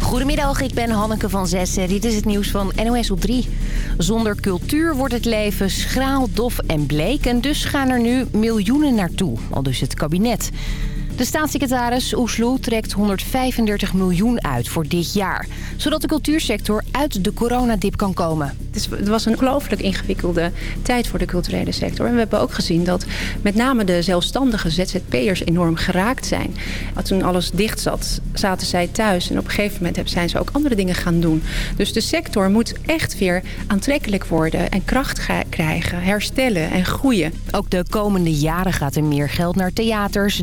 Goedemiddag, ik ben Hanneke van Zessen. Dit is het nieuws van NOS op 3. Zonder cultuur wordt het leven schraal, dof en bleek. En dus gaan er nu miljoenen naartoe, al dus het kabinet. De staatssecretaris Oesloe trekt 135 miljoen uit voor dit jaar. Zodat de cultuursector uit de coronadip kan komen. Het was een ongelooflijk ingewikkelde tijd voor de culturele sector. En we hebben ook gezien dat met name de zelfstandige ZZP'ers enorm geraakt zijn. Toen alles dicht zat, zaten zij thuis. En op een gegeven moment zijn ze ook andere dingen gaan doen. Dus de sector moet echt weer aantrekkelijk worden en kracht krijgen, herstellen en groeien. Ook de komende jaren gaat er meer geld naar theaters,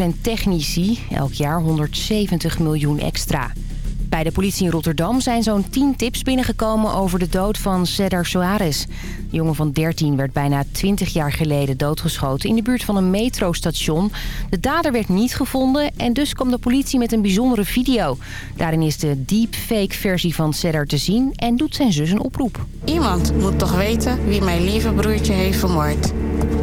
en technici. Elk jaar 170 miljoen extra. Bij de politie in Rotterdam zijn zo'n 10 tips binnengekomen over de dood van Cedar Soares. De jongen van 13 werd bijna 20 jaar geleden doodgeschoten in de buurt van een metrostation. De dader werd niet gevonden en dus kwam de politie met een bijzondere video. Daarin is de deepfake versie van Cedar te zien en doet zijn zus een oproep. Iemand moet toch weten wie mijn lieve broertje heeft vermoord.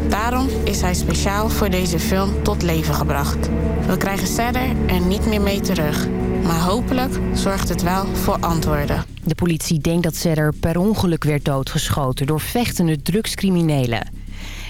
Daarom is hij speciaal voor deze film tot leven gebracht. We krijgen Cedar er niet meer mee terug. Maar hopelijk zorgt het wel voor antwoorden. De politie denkt dat Sedder per ongeluk werd doodgeschoten door vechtende drugscriminelen.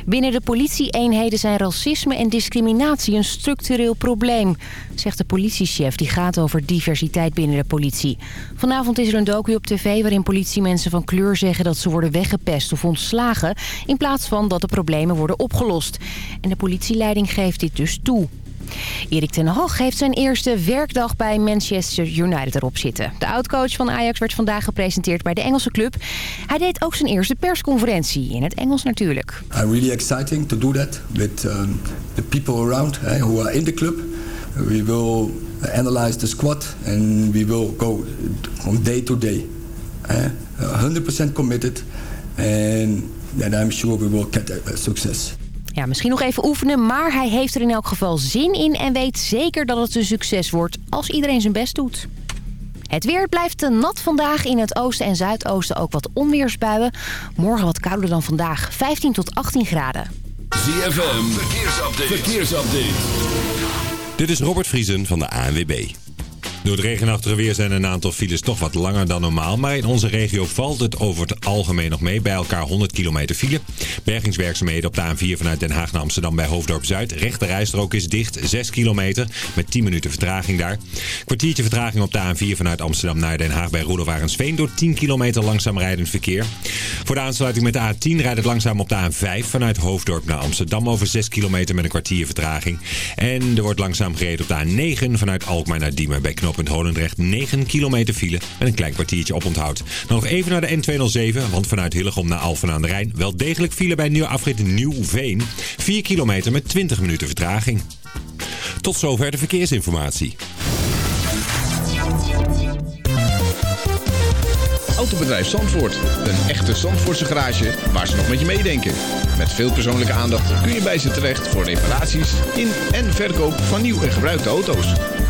Binnen de politieeenheden zijn racisme en discriminatie een structureel probleem, zegt de politiechef. Die gaat over diversiteit binnen de politie. Vanavond is er een docu op tv waarin politiemensen van kleur zeggen dat ze worden weggepest of ontslagen... in plaats van dat de problemen worden opgelost. En de politieleiding geeft dit dus toe. Erik ten Hag heeft zijn eerste werkdag bij Manchester United erop zitten. De oudcoach van Ajax werd vandaag gepresenteerd bij de Engelse club. Hij deed ook zijn eerste persconferentie, in het Engels natuurlijk. I'm really exciting to do that with um, the people around eh, who are in the club. We will analyze the squad and we will go from day to day. Eh? 100% committed and then I'm sure we will get success. Ja, misschien nog even oefenen, maar hij heeft er in elk geval zin in... en weet zeker dat het een succes wordt als iedereen zijn best doet. Het weer blijft nat vandaag. In het oosten en zuidoosten ook wat onweersbuien. Morgen wat kouder dan vandaag. 15 tot 18 graden. ZFM, verkeersupdate. verkeersupdate. Dit is Robert Vriesen van de ANWB. Door het regenachtige weer zijn een aantal files toch wat langer dan normaal. Maar in onze regio valt het over het algemeen nog mee. Bij elkaar 100 kilometer file. Bergingswerkzaamheden op de A4 vanuit Den Haag naar Amsterdam bij Hoofddorp Zuid. Rechte rijstrook is dicht, 6 kilometer. Met 10 minuten vertraging daar. Kwartiertje vertraging op de A4 vanuit Amsterdam naar Den Haag bij Roelofarensveen. Door 10 kilometer langzaam rijdend verkeer. Voor de aansluiting met de A10 rijdt het langzaam op de A5 vanuit Hoofddorp naar Amsterdam. Over 6 kilometer met een kwartier vertraging. En er wordt langzaam gereden op de A9 vanuit Alkmaar naar Diemen bij knooppunt Holendrecht 9 kilometer file en een klein kwartiertje oponthoud. Dan nog even naar de N207, want vanuit Hillegom naar Alphen aan de Rijn wel degelijk file bij nieuw afrit Nieuwveen. 4 kilometer met 20 minuten vertraging. Tot zover de verkeersinformatie. Autobedrijf Zandvoort. Een echte Zandvoortse garage waar ze nog met je meedenken. Met veel persoonlijke aandacht kun je bij ze terecht voor reparaties in en verkoop van nieuw en gebruikte auto's.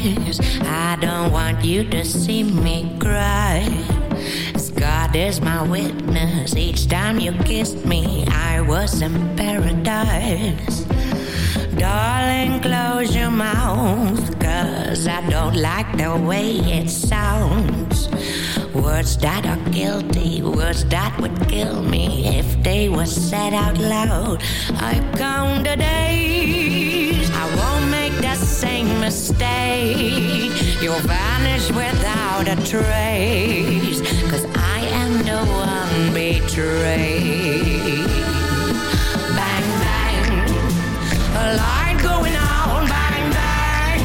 Eyes. I don't want you to see me cry. God is my witness, each time you kissed me, I was in paradise. Darling, close your mouth, cause I don't like the way it sounds. Words that are guilty, words that would kill me if they were said out loud. I count the days, mistake. You'll vanish without a trace, cause I am the one betrayed. Bang, bang, a light going on, bang, bang.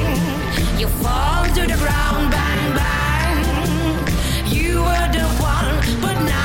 You fall to the ground, bang, bang. You were the one, but now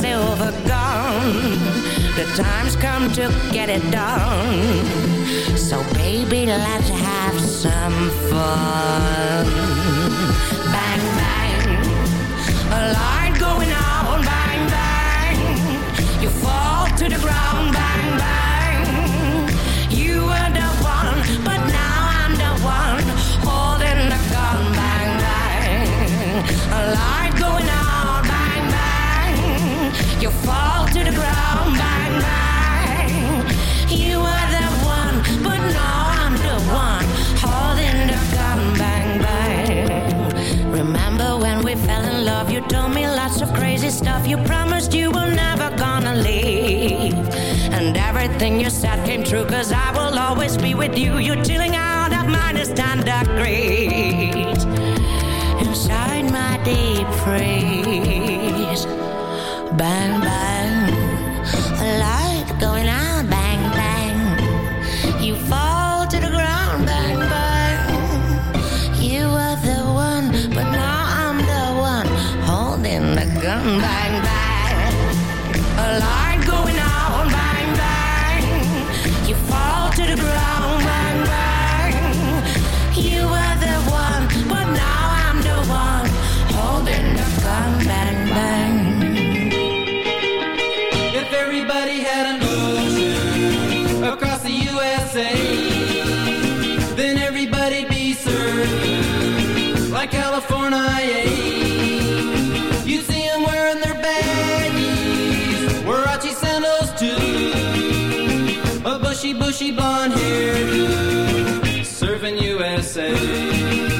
silver gun. The time's come to get it done. So, baby, let's have some fun. Bang, bang, a light going on, bang, bang. You fall to the ground, bang, bang. You promised you were never gonna leave. And everything you said came true, cause I will always be with you. You're chilling out at minus 10 degrees. Inside my deep freeze. Bang, bang. Bushy, bushy blonde hairdo, serving USA.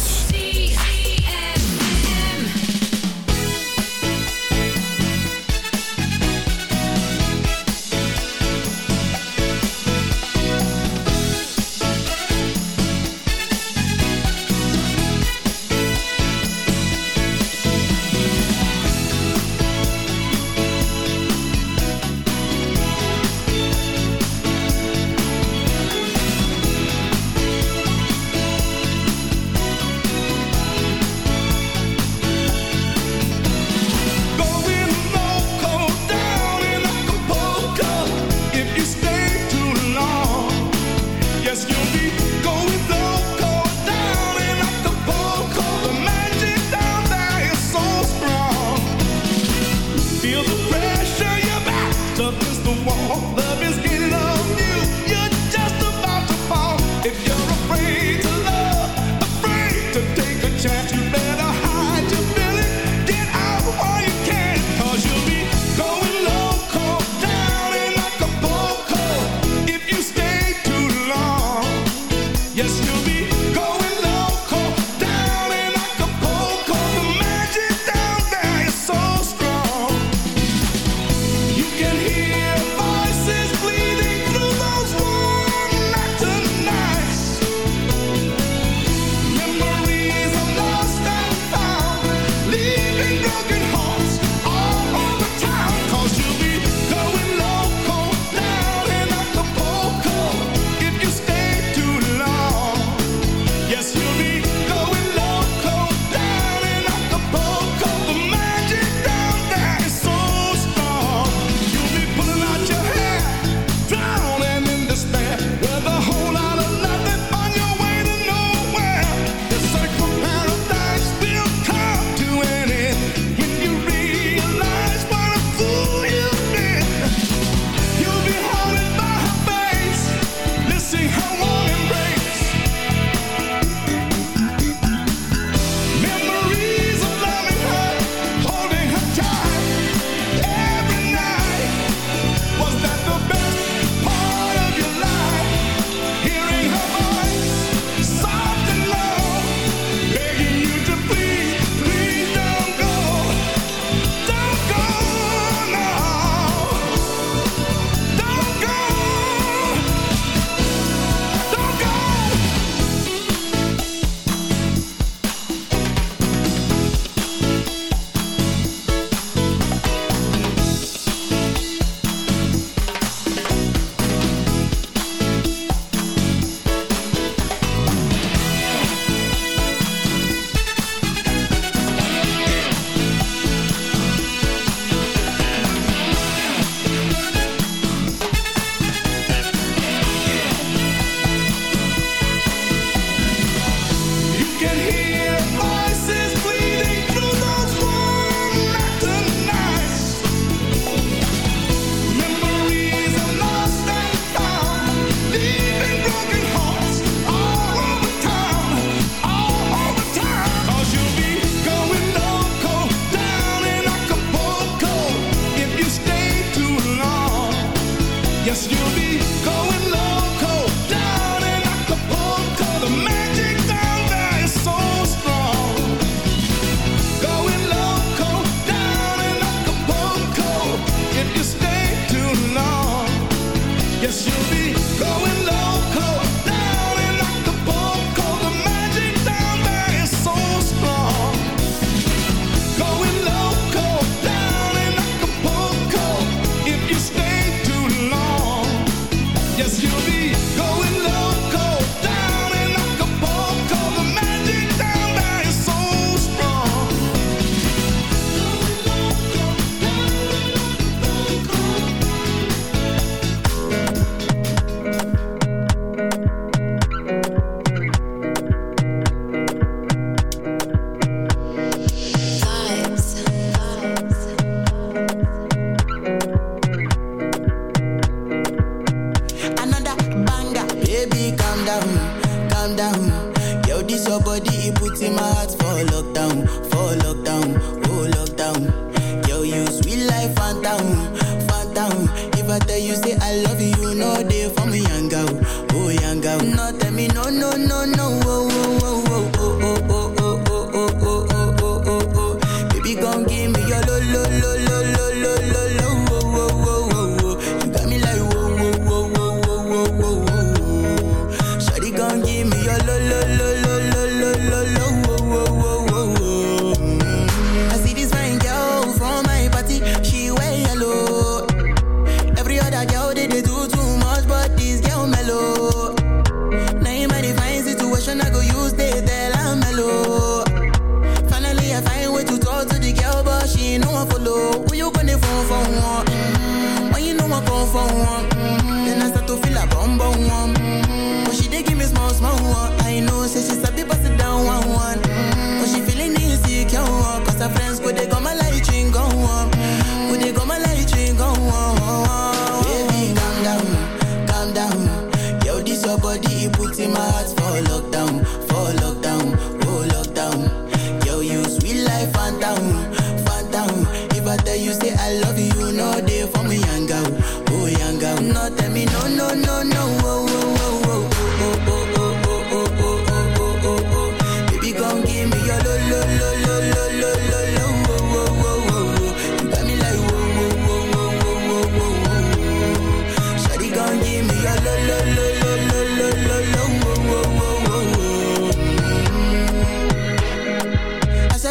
I love you, no day for me, yanga. Oh, yanga. No, tell me, no, no, no, no. Oh, oh, oh, oh, oh, oh, oh.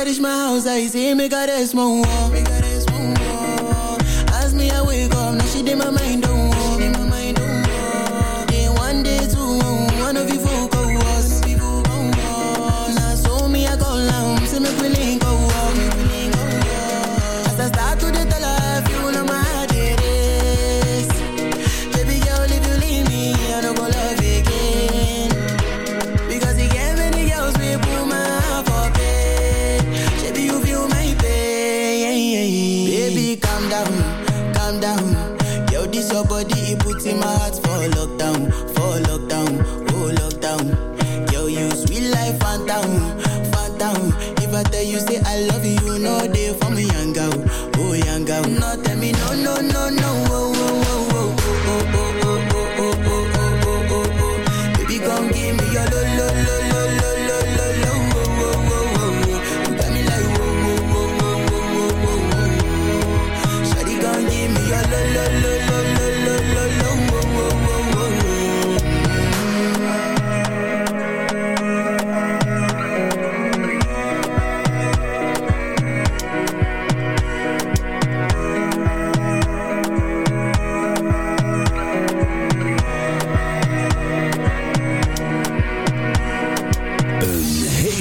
I reach my house, I see me got a small wall.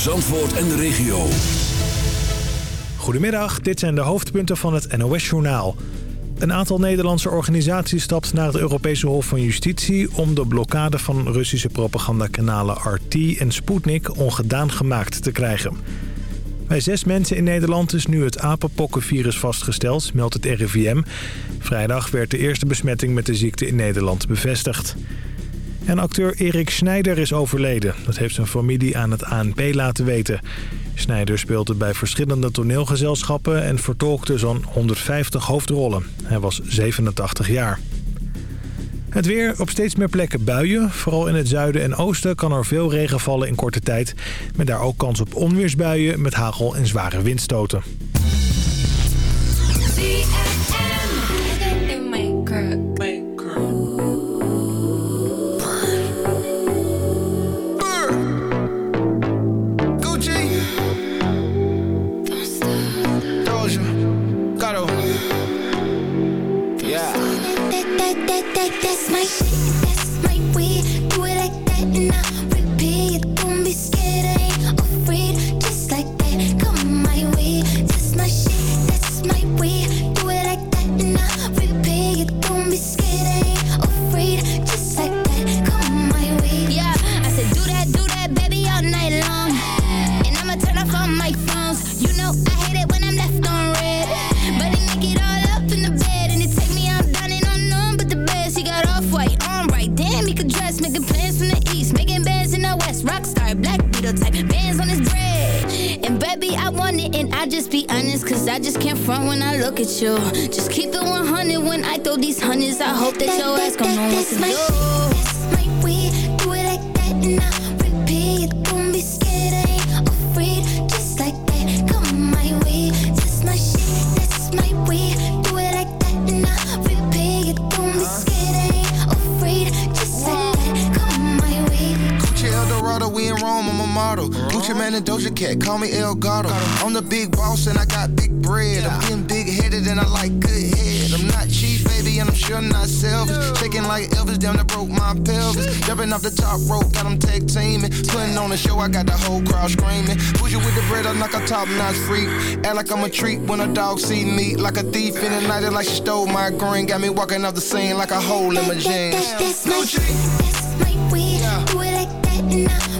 Zandvoort en de regio. Goedemiddag, dit zijn de hoofdpunten van het NOS-journaal. Een aantal Nederlandse organisaties stapt naar het Europese Hof van Justitie... om de blokkade van Russische propagandakanalen RT en Sputnik ongedaan gemaakt te krijgen. Bij zes mensen in Nederland is nu het apenpokkenvirus vastgesteld, meldt het RIVM. Vrijdag werd de eerste besmetting met de ziekte in Nederland bevestigd. En acteur Erik Schneider is overleden. Dat heeft zijn familie aan het ANP laten weten. Schneider speelde bij verschillende toneelgezelschappen... en vertolkte zo'n 150 hoofdrollen. Hij was 87 jaar. Het weer op steeds meer plekken buien. Vooral in het zuiden en oosten kan er veel regen vallen in korte tijd. Met daar ook kans op onweersbuien met hagel en zware windstoten. You. Just keep it 100 when I throw these hundreds. I hope that your ass gon' know what to do. We in Rome, I'm a model. Gucci Man and Doja Cat, call me El Gato. I'm the big boss and I got big bread. I'm getting big headed and I like good head. I'm not cheap, baby, and I'm sure not selfish. Shaking like Elvis, damn, that broke my pelvis. Jumping off the top rope, got them tag teaming. Putting on a show, I got the whole crowd screaming. Bougie with the bread, I'm like a top notch freak. Act like I'm a treat when a dog see me. Like a thief in the night, like she stole my green. Got me walking off the scene like a hole in my jeans. That's my that's my way. Do it like that and I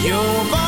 You're.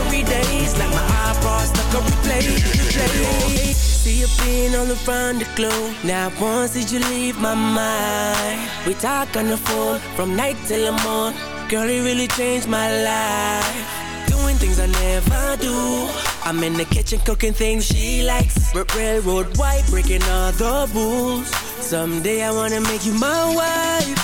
every day's like my iPod stuck on replay, replay. See you being all around the globe. Now once did you leave my mind? We talk on the phone from night till the morning. Girl, it really changed my life. Doing things I never do. I'm in the kitchen cooking things she likes. R- railroad white, breaking all the rules. Someday I wanna make you my wife.